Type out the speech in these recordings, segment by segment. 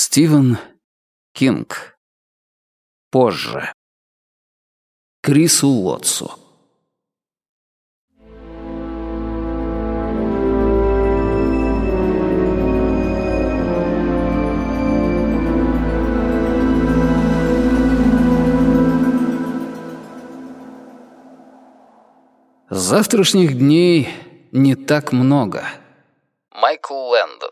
Стивен Кинг. Позже. Крису Лотсу. Завтрашних дней не так много. Майкл Лэндон.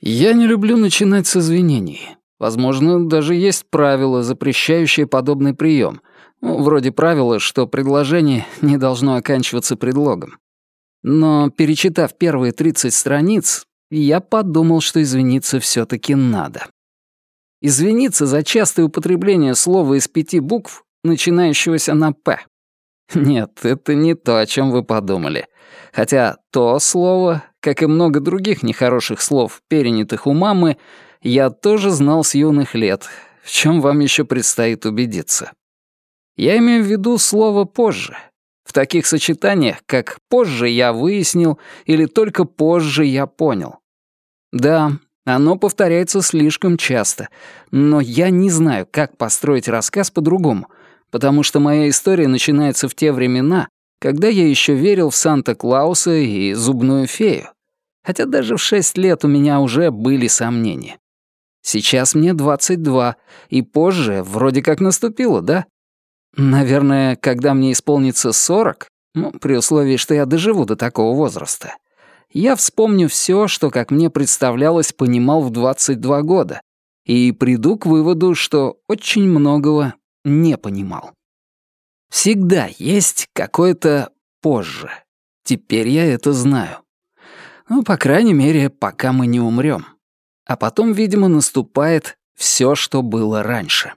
Я не люблю начинать с извинений. Возможно, даже есть правило, запрещающее подобный прием. Ну, вроде правила, что предложение не должно оканчиваться предлогом. Но, перечитав первые 30 страниц, я подумал, что извиниться все таки надо. Извиниться за частое употребление слова из пяти букв, начинающегося на «п». Нет, это не то, о чем вы подумали. Хотя то слово, как и много других нехороших слов, перенятых у мамы, я тоже знал с юных лет, в чем вам еще предстоит убедиться. Я имею в виду слово «позже». В таких сочетаниях, как «позже я выяснил» или «только позже я понял». Да, оно повторяется слишком часто, но я не знаю, как построить рассказ по-другому, потому что моя история начинается в те времена, когда я еще верил в Санта-Клауса и зубную фею. Хотя даже в шесть лет у меня уже были сомнения. Сейчас мне 22, и позже вроде как наступило, да? Наверное, когда мне исполнится 40, ну, при условии, что я доживу до такого возраста, я вспомню все, что, как мне представлялось, понимал в 22 года, и приду к выводу, что очень многого не понимал. Всегда есть какое-то позже. Теперь я это знаю. Ну, по крайней мере, пока мы не умрем. А потом, видимо, наступает все, что было раньше.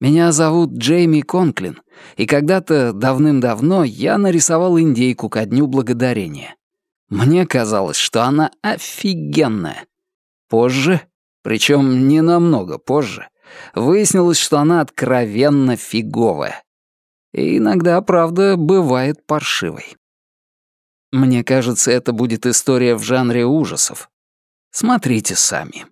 Меня зовут Джейми Конклин, и когда-то давным-давно я нарисовал индейку ко Дню Благодарения. Мне казалось, что она офигенная. Позже, причем не намного позже, Выяснилось, что она откровенно фиговая. И иногда, правда, бывает паршивой. Мне кажется, это будет история в жанре ужасов. Смотрите сами.